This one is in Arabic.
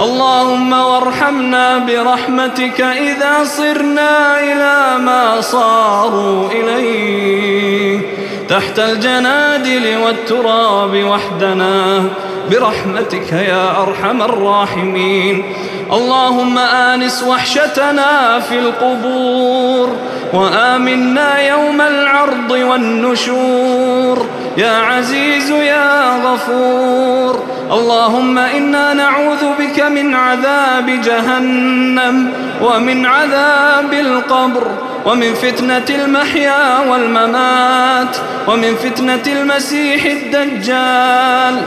اللهم وارحمنا برحمتك إذا صرنا إلى ما صاروا إليه. تحت الجنادل والتراب وحدنا برحمتك يا أرحم الراحمين. اللهم آنس وحشتنا في القبور وآمنا يوم العرض والنشور. يا عزيز يا غفور اللهم إنا نعوذ بك من عذاب جهنم ومن عذاب القبر ومن فتنة المحيا والممات ومن فتنة المسيح الدجال.